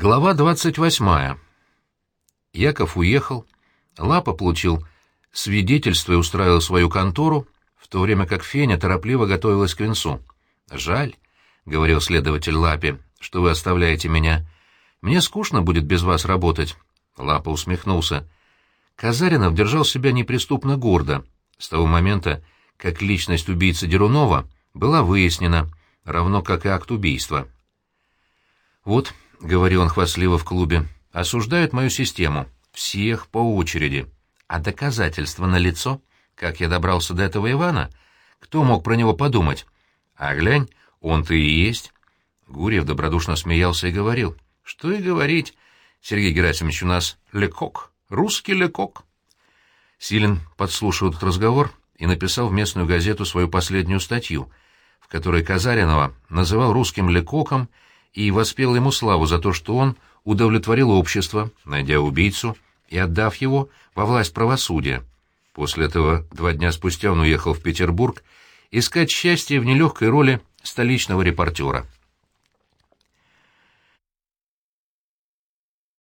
Глава двадцать восьмая. Яков уехал, Лапа получил свидетельство и устраивал свою контору, в то время как Феня торопливо готовилась к венцу. «Жаль», — говорил следователь Лапе, — «что вы оставляете меня. Мне скучно будет без вас работать». Лапа усмехнулся. Казаринов держал себя неприступно гордо, с того момента, как личность убийцы Дерунова была выяснена, равно как и акт убийства. «Вот», — говорил он хвастливо в клубе, — «осуждают мою систему. Всех по очереди. А доказательства налицо. Как я добрался до этого Ивана? Кто мог про него подумать? А глянь, он-то и есть». Гурьев добродушно смеялся и говорил. «Что и говорить. Сергей Герасимович у нас лекок, русский лекок». Силин подслушал этот разговор и написал в местную газету свою последнюю статью, в которой Казаринова называл русским лекоком и воспел ему славу за то, что он удовлетворил общество, найдя убийцу и отдав его во власть правосудия. После этого два дня спустя он уехал в Петербург искать счастье в нелегкой роли столичного репортера.